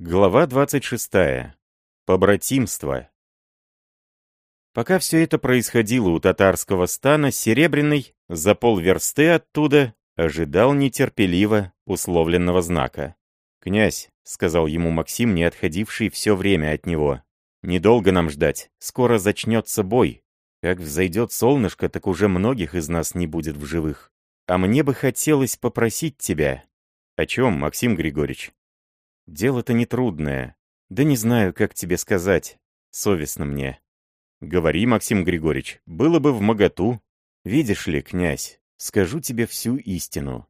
Глава 26. Побратимство. Пока все это происходило у татарского стана, Серебряный, за полверсты оттуда, ожидал нетерпеливо условленного знака. «Князь», — сказал ему Максим, не отходивший все время от него, — «недолго нам ждать, скоро зачнется бой. Как взойдет солнышко, так уже многих из нас не будет в живых. А мне бы хотелось попросить тебя». «О чем, Максим Григорьевич?» Дело-то нетрудное. Да не знаю, как тебе сказать. Совестно мне. Говори, Максим Григорьевич, было бы в моготу. Видишь ли, князь, скажу тебе всю истину.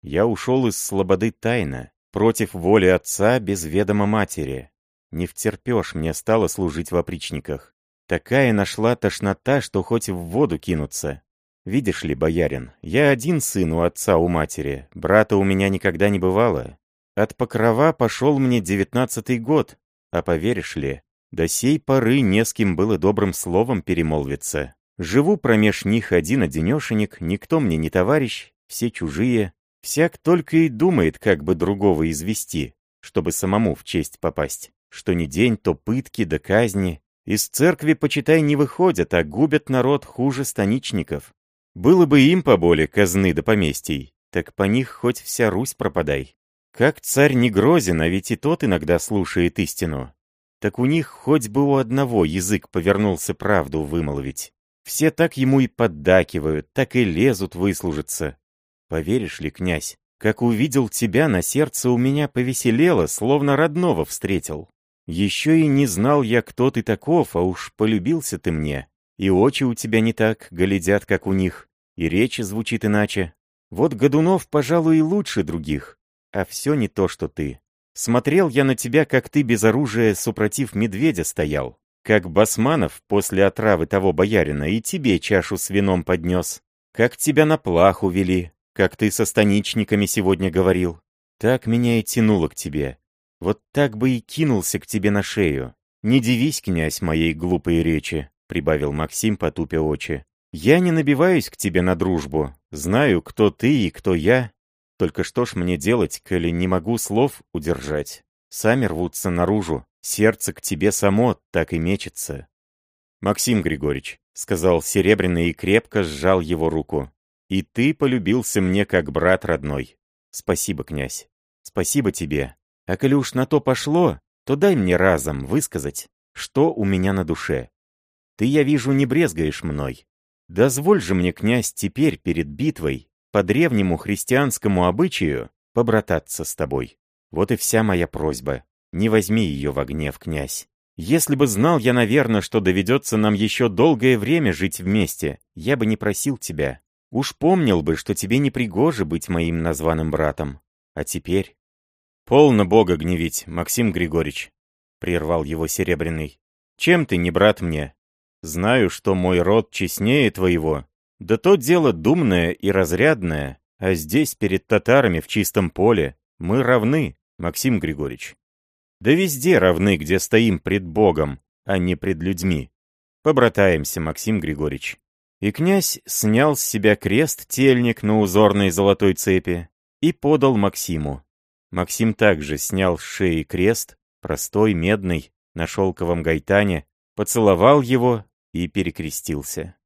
Я ушел из слободы тайно, против воли отца, без ведома матери. Не втерпешь мне стало служить в опричниках. Такая нашла тошнота, что хоть в воду кинуться. Видишь ли, боярин, я один сын у отца у матери, брата у меня никогда не бывало, от покрова пошел мне девятнадцатый год, а поверишь ли, до сей поры не с кем было добрым словом перемолвиться. Живу промеж них один-одинешенек, никто мне не товарищ, все чужие. Всяк только и думает, как бы другого извести, чтобы самому в честь попасть. Что ни день, то пытки да казни. Из церкви, почитай, не выходят, а губят народ хуже станичников. Было бы им поболе казны да поместий, так по них хоть вся Русь пропадай. Как царь не грозен, а ведь и тот иногда слушает истину. Так у них хоть бы у одного язык повернулся правду вымолвить. Все так ему и поддакивают, так и лезут выслужиться. Поверишь ли, князь, как увидел тебя, на сердце у меня повеселело, словно родного встретил. Еще и не знал я, кто ты таков, а уж полюбился ты мне. И очи у тебя не так глядят, как у них, и речь звучит иначе. Вот Годунов, пожалуй, и лучше других. А все не то, что ты. Смотрел я на тебя, как ты без оружия супротив медведя стоял. Как Басманов после отравы того боярина и тебе чашу с вином поднес. Как тебя на плаху вели, как ты со станичниками сегодня говорил. Так меня и тянуло к тебе. Вот так бы и кинулся к тебе на шею. Не дивись, князь, моей глупой речи, прибавил Максим, потупя очи. Я не набиваюсь к тебе на дружбу. Знаю, кто ты и кто я, только что ж мне делать, коли не могу слов удержать? Сами рвутся наружу, сердце к тебе само так и мечется. Максим Григорьевич, — сказал Серебряный и крепко сжал его руку, — и ты полюбился мне как брат родной. Спасибо, князь. Спасибо тебе. А коли уж на то пошло, то дай мне разом высказать, что у меня на душе. Ты, я вижу, не брезгаешь мной. Дозволь же мне, князь, теперь перед битвой по древнему христианскому обычаю побрататься с тобой. Вот и вся моя просьба. Не возьми ее в гнев, князь. Если бы знал я, наверное, что доведется нам еще долгое время жить вместе, я бы не просил тебя. Уж помнил бы, что тебе не пригоже быть моим названным братом. А теперь... Полно Бога гневить, Максим Григорьевич, — прервал его Серебряный. Чем ты не брат мне? Знаю, что мой род честнее твоего, да то дело думное и разрядное, а здесь, перед татарами в чистом поле, мы равны, Максим Григорьевич. Да везде равны, где стоим пред Богом, а не пред людьми. Побратаемся, Максим Григорьевич. И князь снял с себя крест-тельник на узорной золотой цепи и подал Максиму. Максим также снял с шеи крест, простой, медный, на шелковом гайтане, поцеловал его и перекрестился.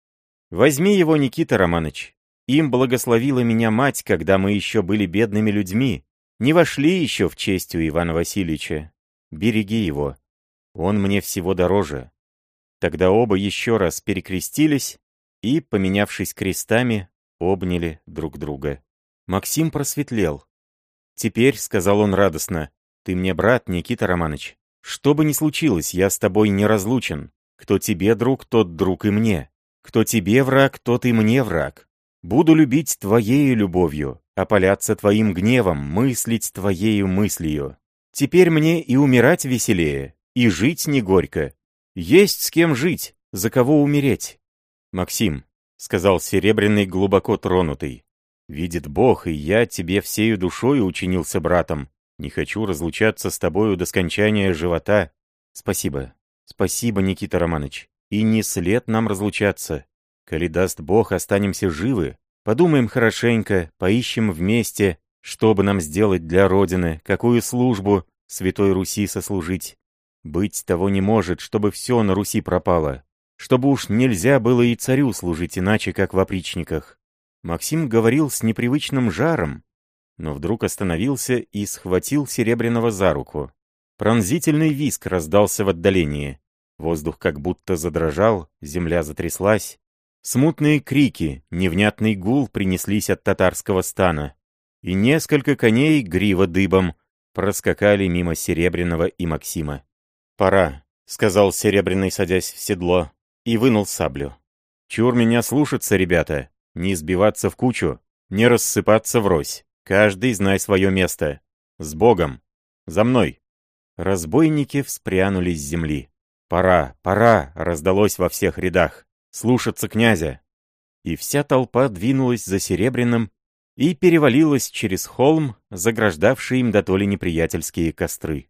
Возьми его, Никита Романович. Им благословила меня мать, когда мы еще были бедными людьми, не вошли еще в честь у Ивана Васильевича. Береги его. Он мне всего дороже. Тогда оба еще раз перекрестились и, поменявшись крестами, обняли друг друга. Максим просветлел. «Теперь», — сказал он радостно, — «ты мне брат, Никита Романович. Что бы ни случилось, я с тобой не разлучен. Кто тебе друг, тот друг и мне. Кто тебе враг, тот и мне враг. Буду любить твоею любовью, опаляться твоим гневом, мыслить твоею мыслью. Теперь мне и умирать веселее, и жить не горько. Есть с кем жить, за кого умереть. Максим, — сказал Серебряный, глубоко тронутый, — видит Бог, и я тебе всею душой учинился братом. Не хочу разлучаться с тобою до скончания живота. Спасибо. Спасибо, Никита Романович. И не след нам разлучаться. Коли даст Бог, останемся живы. Подумаем хорошенько, поищем вместе, что бы нам сделать для Родины, какую службу, Святой Руси сослужить. Быть того не может, чтобы все на Руси пропало. Чтобы уж нельзя было и царю служить иначе, как в опричниках. Максим говорил с непривычным жаром, но вдруг остановился и схватил Серебряного за руку. Пронзительный виск раздался в отдалении. Воздух как будто задрожал, земля затряслась. Смутные крики, невнятный гул принеслись от татарского стана. И несколько коней, грива дыбом, проскакали мимо Серебряного и Максима. «Пора», — сказал Серебряный, садясь в седло, и вынул саблю. «Чур меня слушаться, ребята, не сбиваться в кучу, не рассыпаться врозь. Каждый знай свое место. С Богом! За мной!» Разбойники вспрянули с земли. «Пора, пора!» — раздалось во всех рядах. «Слушаться князя!» И вся толпа двинулась за Серебряным и перевалилась через холм, заграждавший им дотоле неприятельские костры.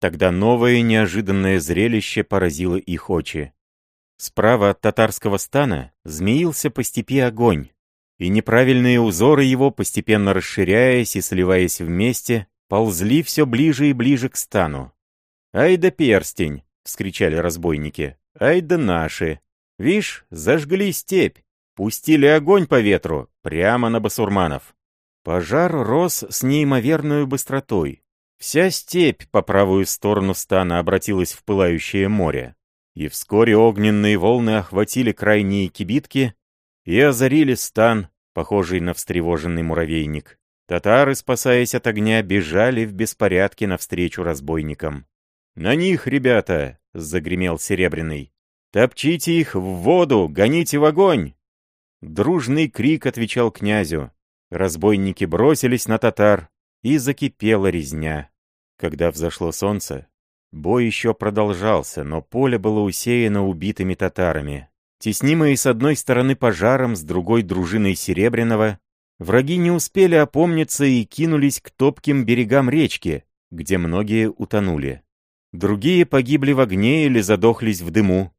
Тогда новое неожиданное зрелище поразило их очи. Справа от татарского стана змеился по степи огонь, и неправильные узоры его, постепенно расширяясь и сливаясь вместе, ползли все ближе и ближе к стану. «Ай да перстень!» — вскричали разбойники. «Ай да наши! Вишь, зажгли степь, пустили огонь по ветру, прямо на басурманов». Пожар рос с неимоверной быстротой. Вся степь по правую сторону стана обратилась в пылающее море. И вскоре огненные волны охватили крайние кибитки и озарили стан, похожий на встревоженный муравейник. Татары, спасаясь от огня, бежали в беспорядке навстречу разбойникам. «На них, ребята!» — загремел Серебряный. «Топчите их в воду, гоните в огонь!» Дружный крик отвечал князю. Разбойники бросились на татар, и закипела резня. Когда взошло солнце, бой еще продолжался, но поле было усеяно убитыми татарами. Теснимые с одной стороны пожаром, с другой дружиной Серебряного, враги не успели опомниться и кинулись к топким берегам речки, где многие утонули. Другие погибли в огне или задохлись в дыму.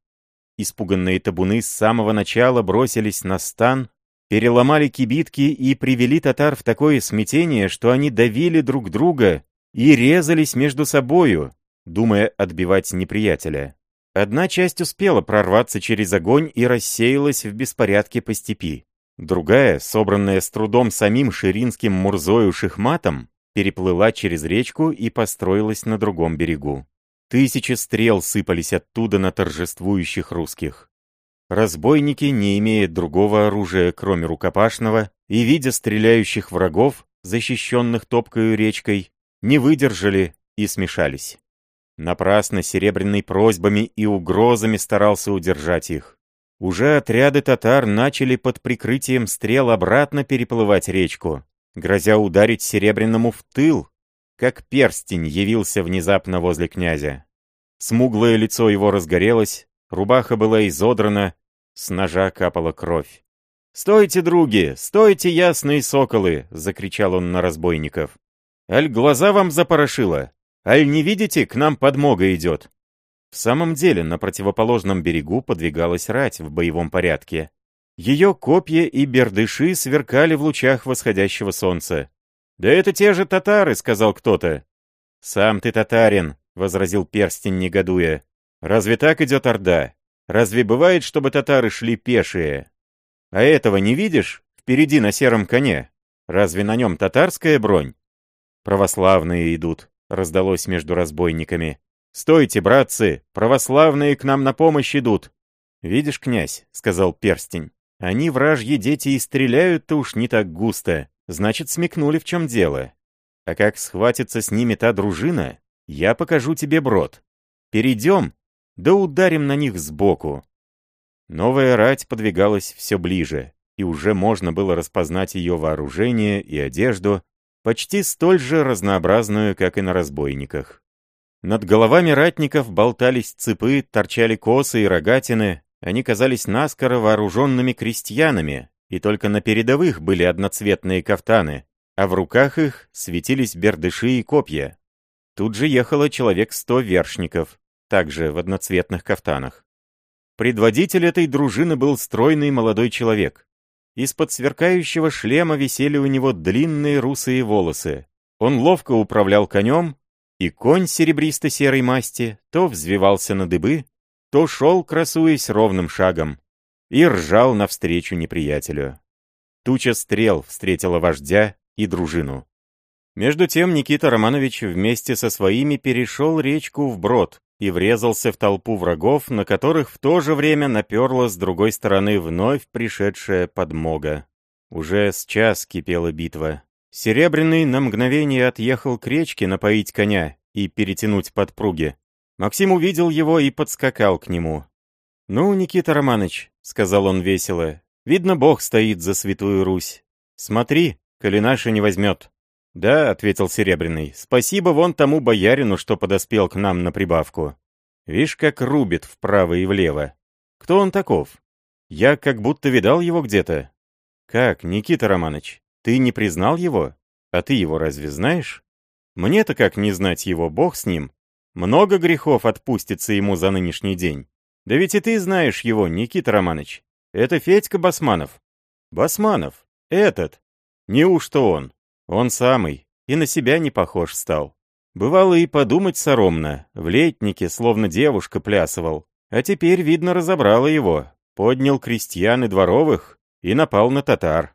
Испуганные табуны с самого начала бросились на стан, переломали кибитки и привели татар в такое смятение, что они давили друг друга и резались между собою, думая отбивать неприятеля. Одна часть успела прорваться через огонь и рассеялась в беспорядке по степи. Другая, собранная с трудом самим ширинским Мурзою Шихматом, переплыла через речку и построилась на другом берегу. Тысячи стрел сыпались оттуда на торжествующих русских. Разбойники, не имея другого оружия, кроме рукопашного, и видя стреляющих врагов, защищенных топкою речкой, не выдержали и смешались. Напрасно Серебряный просьбами и угрозами старался удержать их. Уже отряды татар начали под прикрытием стрел обратно переплывать речку, грозя ударить Серебряному в тыл, как перстень явился внезапно возле князя. Смуглое лицо его разгорелось, рубаха была изодрана, с ножа капала кровь. «Стойте, други! Стойте, ясные соколы!» — закричал он на разбойников. Аль глаза вам запорошило? Аль не видите, к нам подмога идет?» В самом деле, на противоположном берегу подвигалась рать в боевом порядке. Ее копья и бердыши сверкали в лучах восходящего солнца. «Да это те же татары», — сказал кто-то. «Сам ты татарин», — возразил перстень, негодуя. «Разве так идет Орда? Разве бывает, чтобы татары шли пешие? А этого не видишь? Впереди на сером коне. Разве на нем татарская бронь? «Православные идут», — раздалось между разбойниками. «Стойте, братцы! Православные к нам на помощь идут!» «Видишь, князь», — сказал перстень, — «они вражьи дети и стреляют-то уж не так густо, значит, смекнули, в чем дело. А как схватится с ними та дружина, я покажу тебе брод. Перейдем, да ударим на них сбоку». Новая рать подвигалась все ближе, и уже можно было распознать ее вооружение и одежду, почти столь же разнообразную, как и на разбойниках. Над головами ратников болтались цепы, торчали косы и рогатины, они казались наскоро вооруженными крестьянами, и только на передовых были одноцветные кафтаны, а в руках их светились бердыши и копья. Тут же ехало человек сто вершников, также в одноцветных кафтанах. Предводитель этой дружины был стройный молодой человек. Из-под сверкающего шлема висели у него длинные русые волосы. Он ловко управлял конем, И конь серебристо-серой масти то взвивался на дыбы, то шел, красуясь ровным шагом, и ржал навстречу неприятелю. Туча стрел встретила вождя и дружину. Между тем Никита Романович вместе со своими перешел речку вброд и врезался в толпу врагов, на которых в то же время наперла с другой стороны вновь пришедшая подмога. Уже с час кипела битва. Серебряный на мгновение отъехал к речке напоить коня и перетянуть подпруги. Максим увидел его и подскакал к нему. «Ну, Никита Романович», — сказал он весело, — «видно, Бог стоит за Святую Русь. Смотри, коли наша не возьмет». «Да», — ответил Серебряный, — «спасибо вон тому боярину, что подоспел к нам на прибавку. Вишь, как рубит вправо и влево. Кто он таков? Я как будто видал его где-то». «Как, Никита Романович, ты не признал его? А ты его разве знаешь?» «Мне-то как не знать его, бог с ним. Много грехов отпустится ему за нынешний день. Да ведь и ты знаешь его, Никита Романович. Это Федька Басманов». «Басманов? Этот? Неужто он?» Он самый, и на себя не похож стал. Бывало и подумать соромно, в летнике словно девушка плясывал. А теперь, видно, разобрало его, поднял крестьян и дворовых и напал на татар.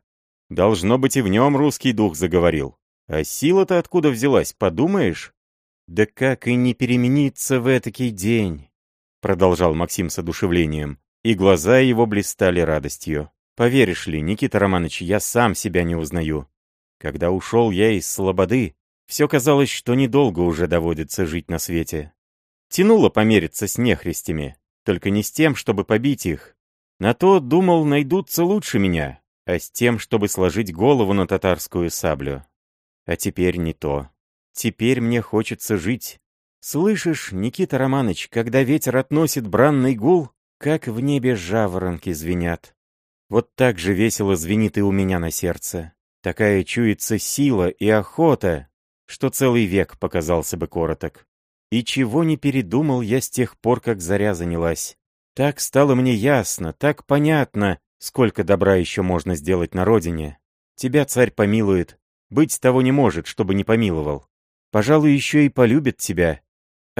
Должно быть, и в нем русский дух заговорил. А сила-то откуда взялась, подумаешь? Да как и не перемениться в этакий день, продолжал Максим с одушевлением, и глаза его блистали радостью. Поверишь ли, Никита Романович, я сам себя не узнаю. Когда ушел я из Слободы, все казалось, что недолго уже доводится жить на свете. Тянуло помериться с нехристями, только не с тем, чтобы побить их. На то, думал, найдутся лучше меня, а с тем, чтобы сложить голову на татарскую саблю. А теперь не то. Теперь мне хочется жить. Слышишь, Никита Романович, когда ветер относит бранный гул, как в небе жаворонки звенят. Вот так же весело звенит и у меня на сердце. Такая чуется сила и охота, что целый век показался бы короток. И чего не передумал я с тех пор, как заря занялась. Так стало мне ясно, так понятно, сколько добра еще можно сделать на родине. Тебя царь помилует, быть того не может, чтобы не помиловал. Пожалуй, еще и полюбит тебя.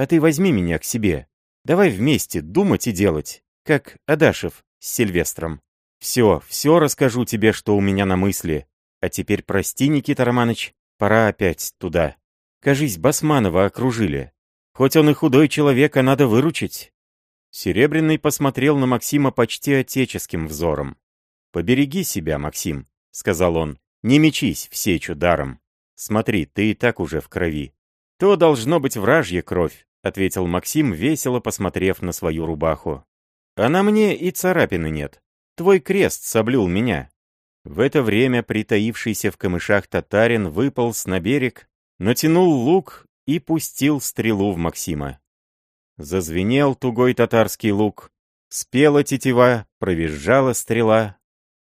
А ты возьми меня к себе. Давай вместе думать и делать, как Адашев с Сильвестром. Все, все расскажу тебе, что у меня на мысли, а теперь прости, Никита Романович, пора опять туда. Кажись, Басманова окружили. Хоть он и худой человек, а надо выручить. Серебряный посмотрел на Максима почти отеческим взором. «Побереги себя, Максим», — сказал он. «Не мечись в сечу даром. Смотри, ты и так уже в крови». «То должно быть вражья кровь», — ответил Максим, весело посмотрев на свою рубаху. «А на мне и царапины нет. Твой крест соблюл меня. В это время притаившийся в камышах татарин выполз на берег, натянул лук и пустил стрелу в Максима. Зазвенел тугой татарский лук, спела тетива, провизжала стрела,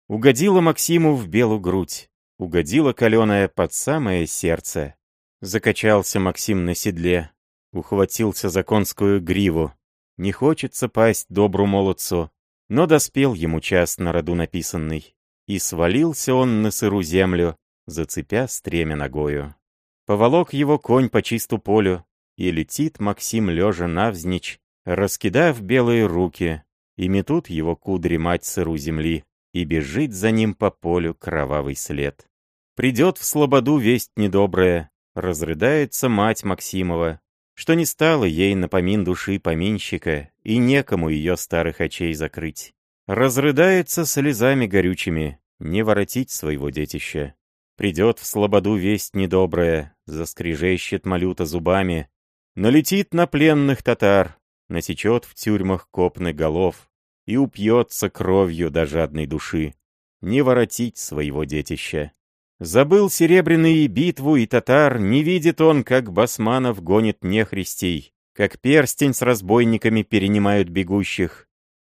угодила Максиму в белую грудь, угодила каленая под самое сердце. Закачался Максим на седле, ухватился за конскую гриву. Не хочется пасть добру молодцу, но доспел ему час на роду написанный и свалился он на сыру землю, зацепя стремя ногою. Поволок его конь по чисту полю, и летит Максим лежа навзничь, раскидав белые руки, и метут его кудри мать сыру земли, и бежит за ним по полю кровавый след. Придет в слободу весть недобрая, разрыдается мать Максимова, что не стало ей напомин души поминщика, и некому ее старых очей закрыть. Разрыдается слезами горючими, не воротить своего детища. Придет в слободу весть недобрая, заскрежещет малюта зубами, налетит на пленных татар, насечет в тюрьмах копны голов и упьется кровью до жадной души. Не воротить своего детища. Забыл серебряный битву и татар, не видит он, как басманов гонит нехристей, как перстень с разбойниками перенимают бегущих,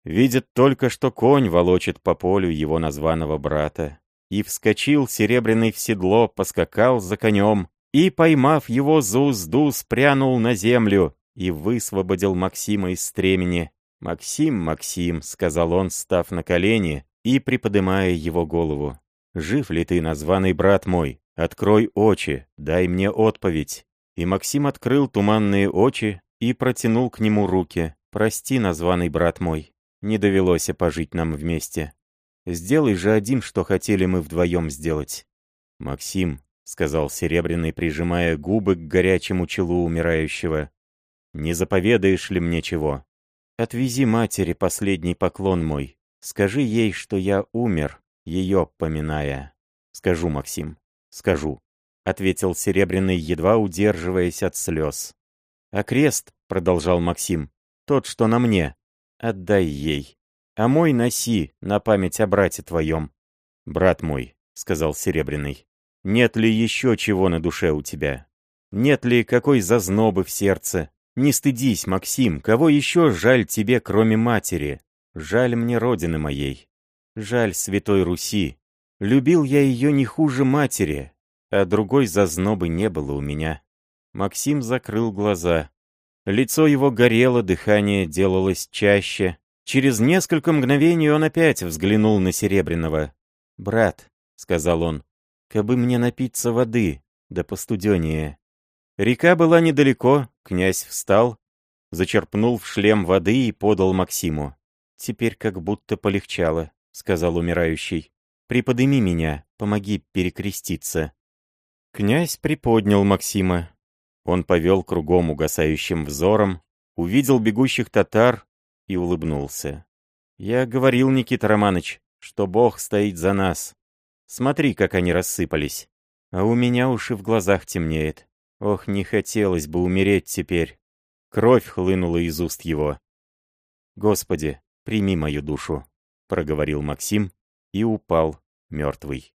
Видит только, что конь волочит по полю его названного брата. И вскочил серебряный в седло, поскакал за конем, и, поймав его за узду, спрянул на землю и высвободил Максима из стремени. «Максим, Максим», — сказал он, став на колени и приподымая его голову. «Жив ли ты, названный брат мой? Открой очи, дай мне отповедь. И Максим открыл туманные очи и протянул к нему руки. «Прости, названный брат мой, не довелось пожить нам вместе. Сделай же один, что хотели мы вдвоем сделать». «Максим», — сказал Серебряный, прижимая губы к горячему челу умирающего, «не заповедаешь ли мне чего? Отвези матери последний поклон мой. Скажи ей, что я умер, ее поминая». «Скажу, Максим, скажу», — ответил Серебряный, едва удерживаясь от слез. «А крест», — продолжал Максим, — «тот, что на мне, отдай ей. А мой носи на память о брате твоем». «Брат мой», — сказал Серебряный, — «нет ли еще чего на душе у тебя? Нет ли какой зазнобы в сердце? Не стыдись, Максим, кого еще жаль тебе, кроме матери? Жаль мне родины моей. Жаль Святой Руси. Любил я ее не хуже матери, а другой зазнобы не было у меня». Максим закрыл глаза. Лицо его горело, дыхание делалось чаще. Через несколько мгновений он опять взглянул на Серебряного. «Брат», — сказал он, — «кабы мне напиться воды, да постуденее». Река была недалеко, князь встал, зачерпнул в шлем воды и подал Максиму. «Теперь как будто полегчало», — сказал умирающий. «Приподыми меня, помоги перекреститься». Князь приподнял Максима. Он повел кругом угасающим взором, увидел бегущих татар и улыбнулся. «Я говорил, Никита Романович, что Бог стоит за нас. Смотри, как они рассыпались. А у меня уж и в глазах темнеет. Ох, не хотелось бы умереть теперь». Кровь хлынула из уст его. «Господи, прими мою душу», — проговорил Максим и упал мертвый.